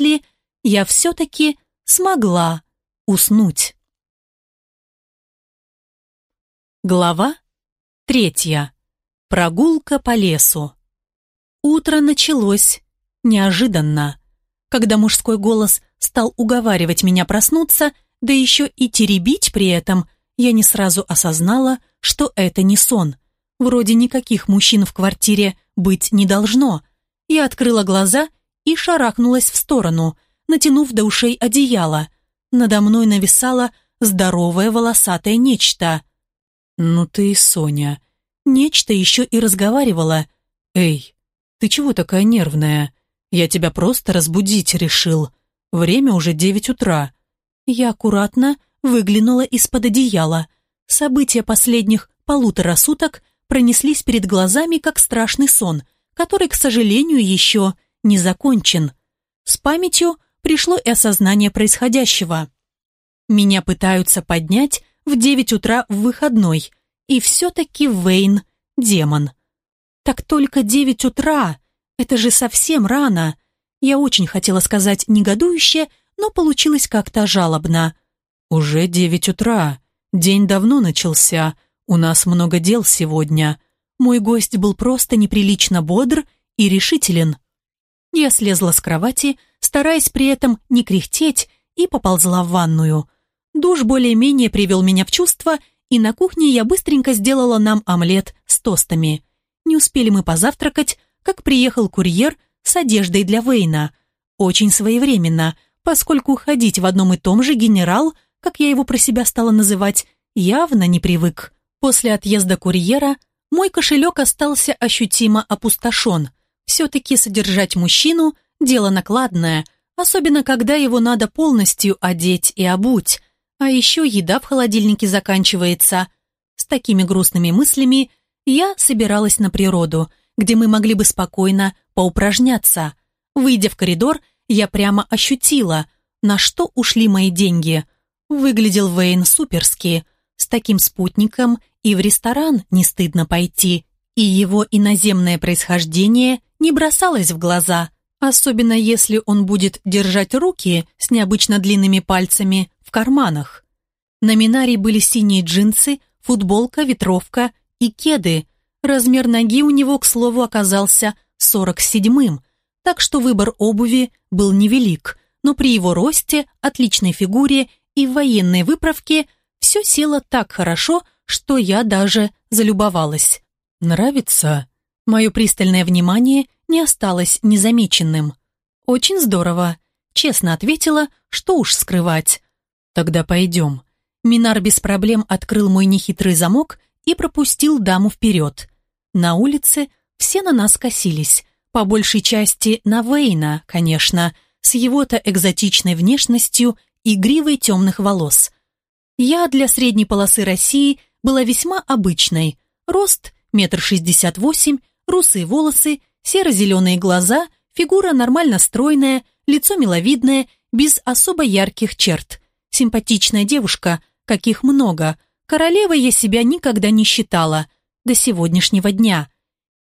ли я все-таки смогла уснуть. Глава третья. Прогулка по лесу. Утро началось неожиданно. Когда мужской голос стал уговаривать меня проснуться, да еще и теребить при этом, я не сразу осознала, что это не сон. Вроде никаких мужчин в квартире быть не должно. Я открыла глаза и шарахнулась в сторону, натянув до ушей одеяло. Надо мной нависало здоровое волосатое нечто. «Ну ты и Соня». Нечто еще и разговаривало. «Эй, ты чего такая нервная? Я тебя просто разбудить решил. Время уже девять утра». Я аккуратно выглянула из-под одеяла. События последних полутора суток пронеслись перед глазами, как страшный сон, который, к сожалению, еще не закончен. С памятью пришло и осознание происходящего. Меня пытаются поднять в девять утра в выходной, и все-таки Вейн – демон. Так только девять утра, это же совсем рано. Я очень хотела сказать негодующе, но получилось как-то жалобно. «Уже девять утра. День давно начался. У нас много дел сегодня». Мой гость был просто неприлично бодр и решителен. Я слезла с кровати, стараясь при этом не кряхтеть, и поползла в ванную. Душ более-менее привел меня в чувство, и на кухне я быстренько сделала нам омлет с тостами. Не успели мы позавтракать, как приехал курьер с одеждой для Вейна. Очень своевременно, поскольку ходить в одном и том же генерал, как я его про себя стала называть, явно не привык. После отъезда курьера мой кошелек остался ощутимо опустошен. Все-таки содержать мужчину – дело накладное, особенно когда его надо полностью одеть и обуть. А еще еда в холодильнике заканчивается. С такими грустными мыслями я собиралась на природу, где мы могли бы спокойно поупражняться. Выйдя в коридор, я прямо ощутила, на что ушли мои деньги. Выглядел Вейн суперски. С таким спутником и в ресторан не стыдно пойти, и его иноземное происхождение не бросалось в глаза, особенно если он будет держать руки с необычно длинными пальцами в карманах. На Минаре были синие джинсы, футболка, ветровка и кеды. Размер ноги у него, к слову, оказался 47-м, так что выбор обуви был невелик, но при его росте, отличной фигуре и военной выправке все село так хорошо, что я даже залюбовалась. «Нравится?» Мое пристальное внимание не осталось незамеченным. «Очень здорово», — честно ответила, что уж скрывать. «Тогда пойдем». Минар без проблем открыл мой нехитрый замок и пропустил даму вперед. На улице все на нас косились, по большей части на Вейна, конечно, с его-то экзотичной внешностью и гривой темных волос. Я для средней полосы России была весьма обычной. Рост метр шестьдесят восемь, русые волосы, серо-зеленые глаза, фигура нормально стройная, лицо миловидное, без особо ярких черт. Симпатичная девушка, каких много. Королевой я себя никогда не считала, до сегодняшнего дня.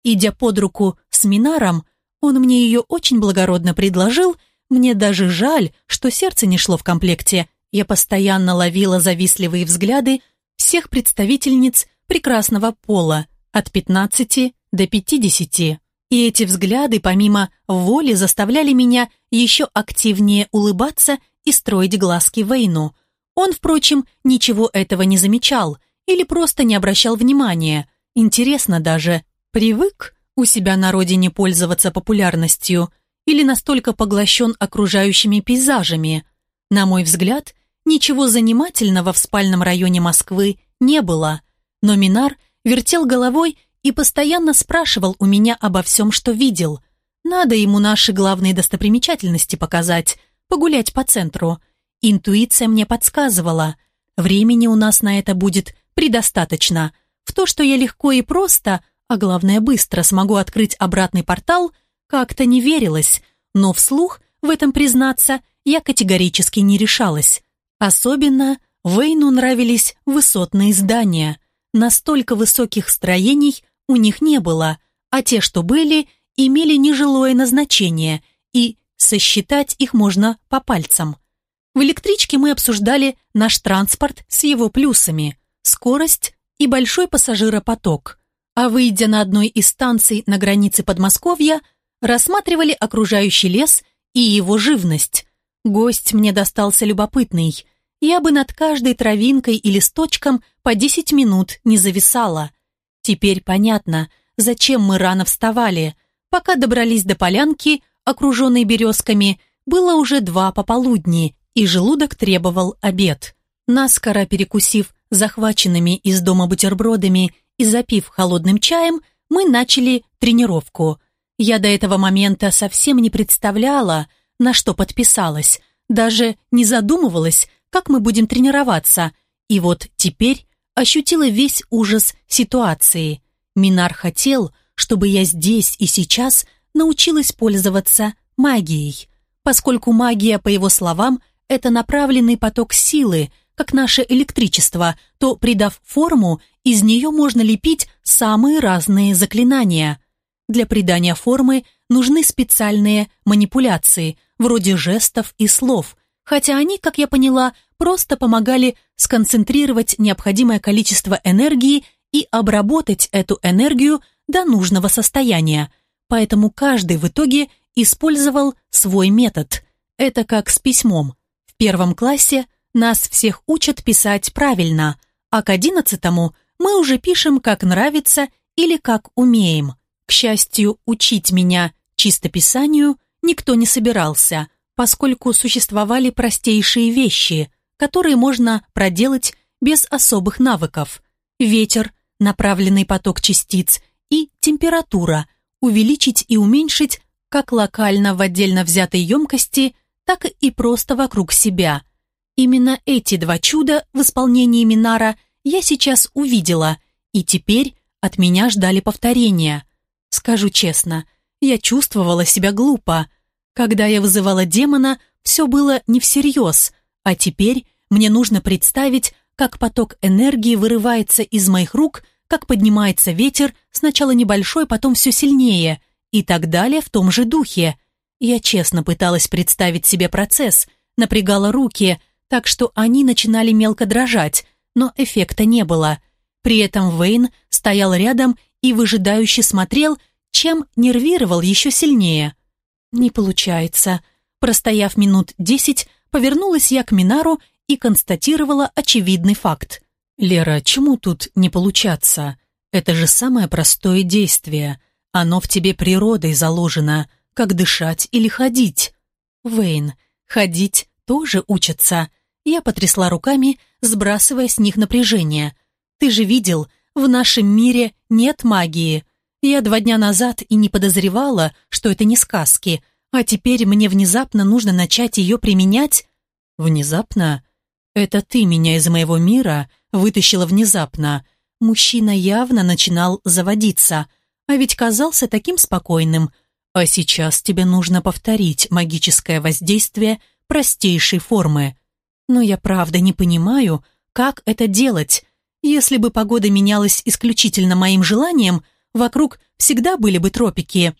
Идя под руку с Минаром, он мне ее очень благородно предложил, мне даже жаль, что сердце не шло в комплекте. Я постоянно ловила завистливые взгляды всех представительниц прекрасного пола, от 15 до 50. И эти взгляды, помимо воли, заставляли меня еще активнее улыбаться и строить глазки Вейну. Он, впрочем, ничего этого не замечал или просто не обращал внимания. Интересно даже, привык у себя на родине пользоваться популярностью или настолько поглощен окружающими пейзажами. На мой взгляд, ничего занимательного в спальном районе Москвы не было, но Минар вертел головой и постоянно спрашивал у меня обо всем, что видел. Надо ему наши главные достопримечательности показать, погулять по центру. Интуиция мне подсказывала, времени у нас на это будет предостаточно. В то, что я легко и просто, а главное быстро смогу открыть обратный портал, как-то не верилось, но вслух в этом признаться я категорически не решалась. Особенно Вейну нравились высотные здания. Настолько высоких строений у них не было, а те, что были, имели нежилое назначение и сосчитать их можно по пальцам. В электричке мы обсуждали наш транспорт с его плюсами, скорость и большой пассажиропоток. А выйдя на одной из станций на границе Подмосковья, рассматривали окружающий лес и его живность. Гость мне достался любопытный. Я бы над каждой травинкой и листочком по 10 минут не зависала. Теперь понятно, зачем мы рано вставали. Пока добрались до полянки, окруженной березками, было уже два пополудни, и желудок требовал обед. Наскоро перекусив захваченными из дома бутербродами и запив холодным чаем, мы начали тренировку. Я до этого момента совсем не представляла, на что подписалась, даже не задумывалась, как мы будем тренироваться, и вот теперь ощутила весь ужас ситуации. Минар хотел, чтобы я здесь и сейчас научилась пользоваться магией, поскольку магия, по его словам, это направленный поток силы, как наше электричество, то, придав форму, из нее можно лепить самые разные заклинания. Для придания формы нужны специальные манипуляции, вроде жестов и слов, хотя они, как я поняла, просто помогали сконцентрировать необходимое количество энергии и обработать эту энергию до нужного состояния. Поэтому каждый в итоге использовал свой метод. Это как с письмом. В первом классе нас всех учат писать правильно, а к одиннадцатому мы уже пишем как нравится или как умеем. К счастью, учить меня чистописанию никто не собирался, поскольку существовали простейшие вещи, которые можно проделать без особых навыков. Ветер, направленный поток частиц и температура, увеличить и уменьшить как локально в отдельно взятой емкости, так и просто вокруг себя – Именно эти два чуда в исполнении Минара я сейчас увидела, и теперь от меня ждали повторения. Скажу честно, я чувствовала себя глупо. Когда я вызывала демона, все было не всерьез, а теперь мне нужно представить, как поток энергии вырывается из моих рук, как поднимается ветер, сначала небольшой, потом все сильнее, и так далее в том же духе. Я честно пыталась представить себе процесс, напрягала руки, так что они начинали мелко дрожать, но эффекта не было. При этом Вейн стоял рядом и выжидающе смотрел, чем нервировал еще сильнее. «Не получается». Простояв минут десять, повернулась я к Минару и констатировала очевидный факт. «Лера, чему тут не получаться? Это же самое простое действие. Оно в тебе природой заложено, как дышать или ходить». «Вейн, ходить тоже учатся. Я потрясла руками, сбрасывая с них напряжение. Ты же видел, в нашем мире нет магии. Я два дня назад и не подозревала, что это не сказки, а теперь мне внезапно нужно начать ее применять. Внезапно? Это ты меня из моего мира вытащила внезапно. Мужчина явно начинал заводиться, а ведь казался таким спокойным. А сейчас тебе нужно повторить магическое воздействие – простейшей формы. Но я правда не понимаю, как это делать. Если бы погода менялась исключительно моим желанием, вокруг всегда были бы тропики.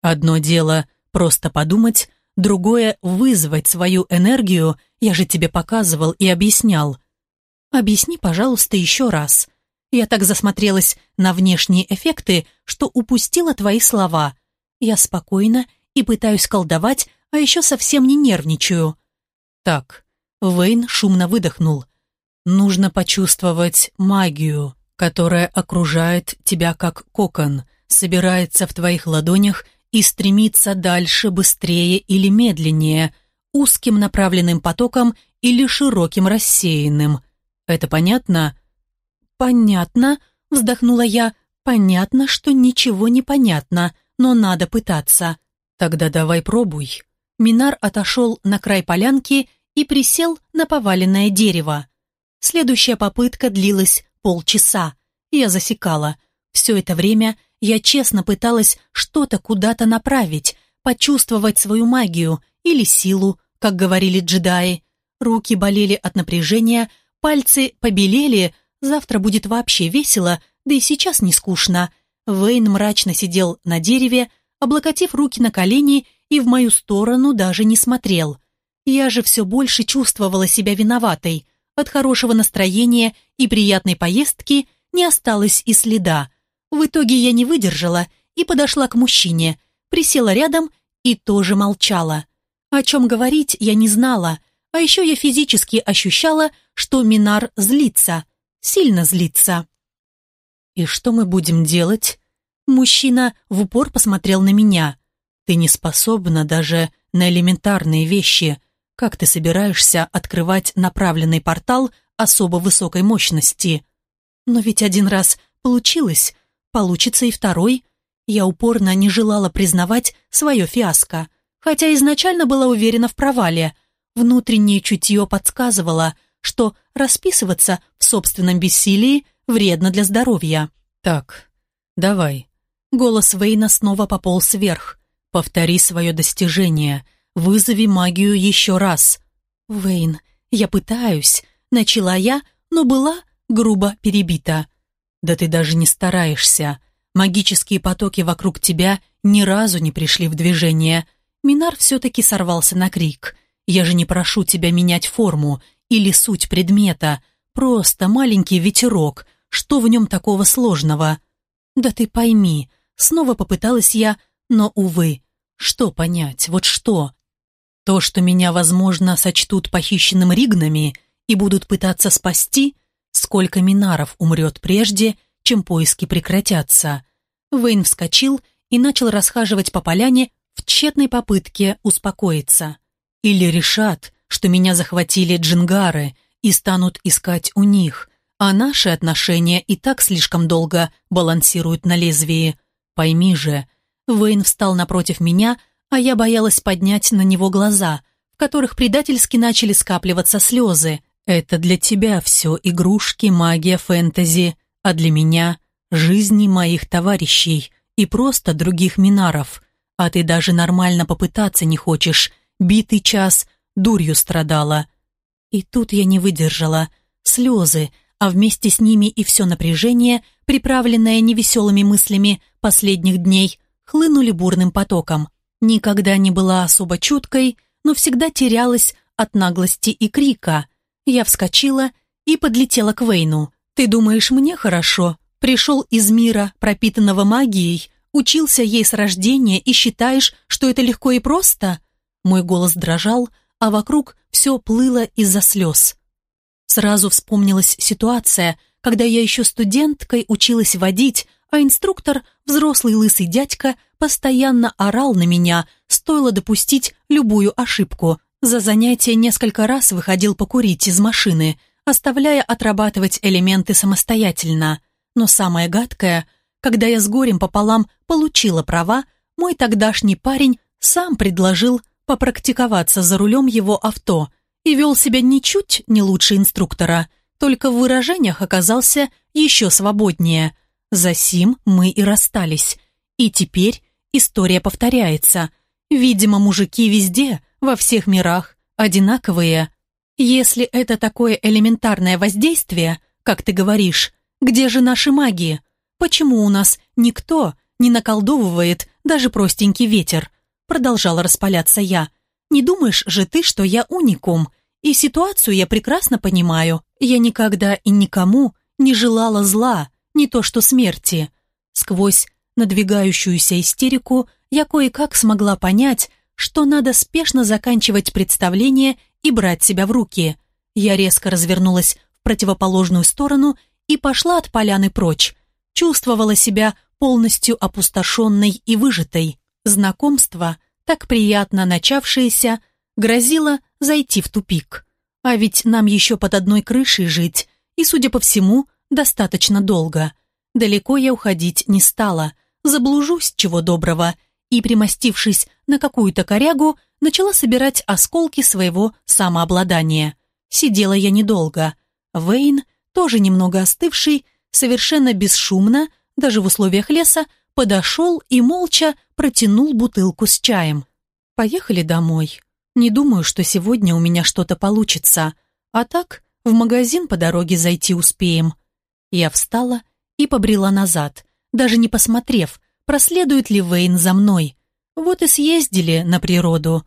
Одно дело просто подумать, другое — вызвать свою энергию, я же тебе показывал и объяснял. Объясни, пожалуйста, еще раз. Я так засмотрелась на внешние эффекты, что упустила твои слова. Я спокойно и пытаюсь колдовать, а еще совсем не нервничаю. Так, Вейн шумно выдохнул. Нужно почувствовать магию, которая окружает тебя как кокон, собирается в твоих ладонях и стремится дальше быстрее или медленнее, узким направленным потоком или широким рассеянным. Это понятно? Понятно, вздохнула я. Понятно, что ничего не понятно, но надо пытаться. Тогда давай пробуй. Минар отошел на край полянки и присел на поваленное дерево. Следующая попытка длилась полчаса. Я засекала. Все это время я честно пыталась что-то куда-то направить, почувствовать свою магию или силу, как говорили джедаи. Руки болели от напряжения, пальцы побелели, завтра будет вообще весело, да и сейчас не скучно. Вейн мрачно сидел на дереве, облокотив руки на колени и в мою сторону даже не смотрел. Я же все больше чувствовала себя виноватой. От хорошего настроения и приятной поездки не осталось и следа. В итоге я не выдержала и подошла к мужчине, присела рядом и тоже молчала. О чем говорить я не знала, а еще я физически ощущала, что Минар злится, сильно злится. «И что мы будем делать?» Мужчина в упор посмотрел на меня. «Ты не способна даже на элементарные вещи. Как ты собираешься открывать направленный портал особо высокой мощности?» «Но ведь один раз получилось, получится и второй». Я упорно не желала признавать свое фиаско, хотя изначально была уверена в провале. Внутреннее чутье подсказывало, что расписываться в собственном бессилии вредно для здоровья. «Так, давай». Голос Вейна снова пополз вверх. «Повтори свое достижение. Вызови магию еще раз». «Вейн, я пытаюсь», — начала я, но была грубо перебита. «Да ты даже не стараешься. Магические потоки вокруг тебя ни разу не пришли в движение». Минар все-таки сорвался на крик. «Я же не прошу тебя менять форму или суть предмета. Просто маленький ветерок. Что в нем такого сложного?» «Да ты пойми», — снова попыталась я, но, увы. Что понять, вот что? То, что меня, возможно, сочтут похищенным ригнами и будут пытаться спасти, сколько минаров умрет прежде, чем поиски прекратятся. Вейн вскочил и начал расхаживать по поляне в тщетной попытке успокоиться. Или решат, что меня захватили джингары и станут искать у них, а наши отношения и так слишком долго балансируют на лезвии. Пойми же, Вейн встал напротив меня, а я боялась поднять на него глаза, в которых предательски начали скапливаться слезы. Это для тебя все игрушки, магия, фэнтези, а для меня — жизни моих товарищей и просто других минаров. А ты даже нормально попытаться не хочешь. Битый час дурью страдала. И тут я не выдержала. Слезы, а вместе с ними и все напряжение, приправленное невеселыми мыслями последних дней, хлынули бурным потоком. Никогда не была особо чуткой, но всегда терялась от наглости и крика. Я вскочила и подлетела к Вейну. «Ты думаешь, мне хорошо? Пришел из мира, пропитанного магией, учился ей с рождения и считаешь, что это легко и просто?» Мой голос дрожал, а вокруг все плыло из-за слез. Сразу вспомнилась ситуация, когда я еще студенткой училась водить, а инструктор, взрослый лысый дядька, постоянно орал на меня, стоило допустить любую ошибку. За занятие несколько раз выходил покурить из машины, оставляя отрабатывать элементы самостоятельно. Но самое гадкое, когда я с горем пополам получила права, мой тогдашний парень сам предложил попрактиковаться за рулем его авто и вел себя ничуть не лучше инструктора, только в выражениях оказался еще свободнее. За сим мы и расстались. И теперь история повторяется. Видимо, мужики везде, во всех мирах, одинаковые. Если это такое элементарное воздействие, как ты говоришь, где же наши маги? Почему у нас никто не наколдовывает даже простенький ветер? Продолжала распаляться я. Не думаешь же ты, что я уникум? И ситуацию я прекрасно понимаю. Я никогда и никому не желала зла, не то что смерти. Сквозь надвигающуюся истерику я кое-как смогла понять, что надо спешно заканчивать представление и брать себя в руки. Я резко развернулась в противоположную сторону и пошла от поляны прочь. Чувствовала себя полностью опустошенной и выжатой. Знакомство, так приятно начавшееся, грозило зайти в тупик. А ведь нам еще под одной крышей жить, и, судя по всему, достаточно долго. Далеко я уходить не стала, заблужусь чего доброго, и, примостившись на какую-то корягу, начала собирать осколки своего самообладания. Сидела я недолго. Вейн, тоже немного остывший, совершенно бесшумно, даже в условиях леса, подошел и молча протянул бутылку с чаем. «Поехали домой. Не думаю, что сегодня у меня что-то получится. А так, в магазин по дороге зайти успеем». Я встала и побрела назад, даже не посмотрев, проследует ли Вейн за мной. Вот и съездили на природу.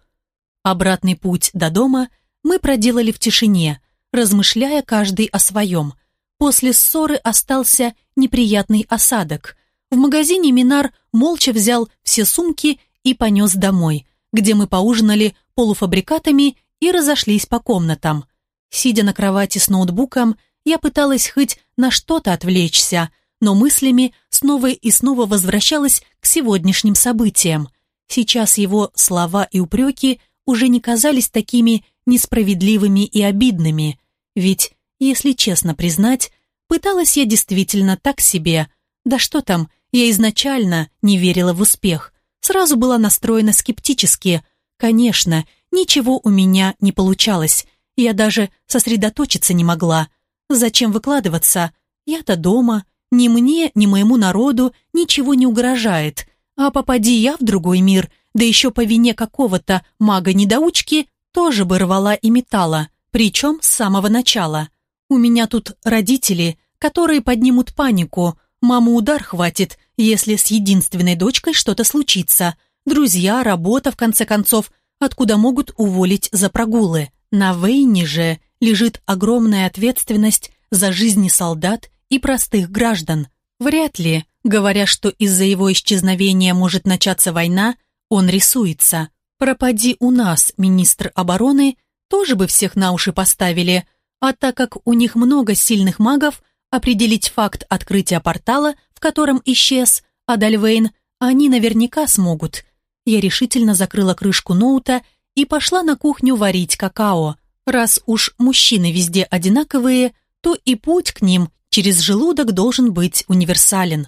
Обратный путь до дома мы проделали в тишине, размышляя каждый о своем. После ссоры остался неприятный осадок. В магазине Минар молча взял все сумки и понес домой, где мы поужинали полуфабрикатами и разошлись по комнатам. Сидя на кровати с ноутбуком, я пыталась хоть на что-то отвлечься, но мыслями снова и снова возвращалась к сегодняшним событиям. Сейчас его слова и упреки уже не казались такими несправедливыми и обидными, ведь, если честно признать, пыталась я действительно так себе. Да что там, я изначально не верила в успех, сразу была настроена скептически. Конечно, ничего у меня не получалось, я даже сосредоточиться не могла. Зачем выкладываться? Я-то дома, ни мне, ни моему народу ничего не угрожает. А попади я в другой мир, да еще по вине какого-то мага-недоучки, тоже бы рвала и металла, причем с самого начала. У меня тут родители, которые поднимут панику, маму удар хватит, если с единственной дочкой что-то случится. Друзья, работа, в конце концов, откуда могут уволить за прогулы. На Вейне же лежит огромная ответственность за жизни солдат и простых граждан. Вряд ли, говоря, что из-за его исчезновения может начаться война, он рисуется. Пропади у нас, министр обороны, тоже бы всех на уши поставили, а так как у них много сильных магов, определить факт открытия портала, в котором исчез Адальвейн, они наверняка смогут. Я решительно закрыла крышку ноута и пошла на кухню варить какао. Раз уж мужчины везде одинаковые, то и путь к ним через желудок должен быть универсален.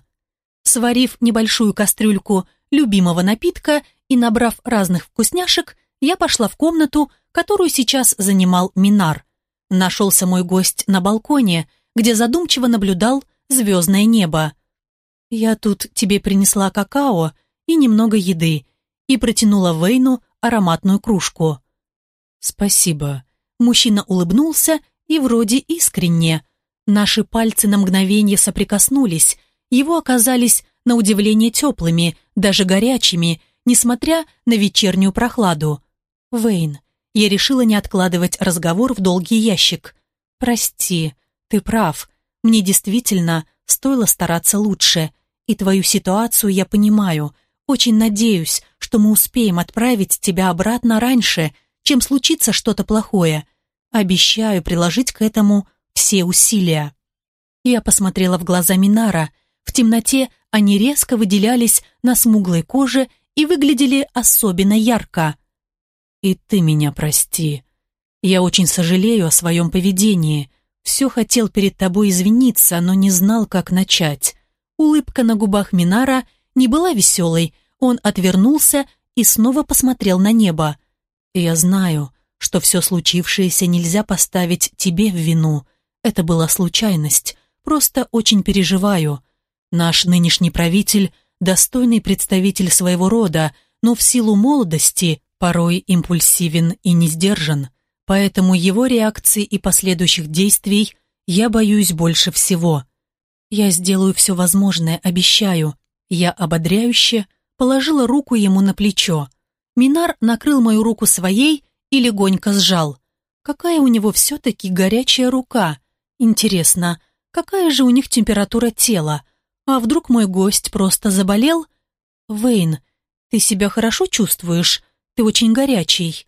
Сварив небольшую кастрюльку любимого напитка и набрав разных вкусняшек, я пошла в комнату, которую сейчас занимал Минар. Нашелся мой гость на балконе, где задумчиво наблюдал звездное небо. «Я тут тебе принесла какао и немного еды», и протянула Вейну ароматную кружку. «Спасибо». Мужчина улыбнулся и вроде искренне. Наши пальцы на мгновение соприкоснулись. Его оказались на удивление теплыми, даже горячими, несмотря на вечернюю прохладу. «Вейн, я решила не откладывать разговор в долгий ящик. Прости, ты прав. Мне действительно стоило стараться лучше. И твою ситуацию я понимаю. Очень надеюсь, что мы успеем отправить тебя обратно раньше, чем случится что-то плохое. Обещаю приложить к этому все усилия. Я посмотрела в глаза Минара. В темноте они резко выделялись на смуглой коже и выглядели особенно ярко. «И ты меня прости. Я очень сожалею о своем поведении. Все хотел перед тобой извиниться, но не знал, как начать». Улыбка на губах Минара не была веселой, он отвернулся и снова посмотрел на небо. «Я знаю, что все случившееся нельзя поставить тебе в вину. Это была случайность. Просто очень переживаю. Наш нынешний правитель – достойный представитель своего рода, но в силу молодости порой импульсивен и не сдержан. Поэтому его реакции и последующих действий я боюсь больше всего. Я сделаю все возможное, обещаю. Я ободряюще положила руку ему на плечо. Минар накрыл мою руку своей и легонько сжал. Какая у него все-таки горячая рука. Интересно, какая же у них температура тела? А вдруг мой гость просто заболел? Вейн, ты себя хорошо чувствуешь? Ты очень горячий.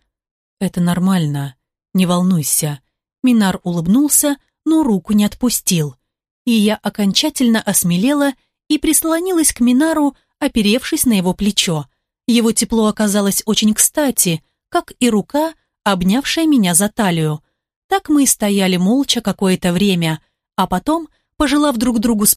Это нормально. Не волнуйся. Минар улыбнулся, но руку не отпустил. И я окончательно осмелела и прислонилась к Минару, оперевшись на его плечо. Его тепло оказалось очень кстати, как и рука, обнявшая меня за талию. Так мы и стояли молча какое-то время, а потом, пожелав друг другу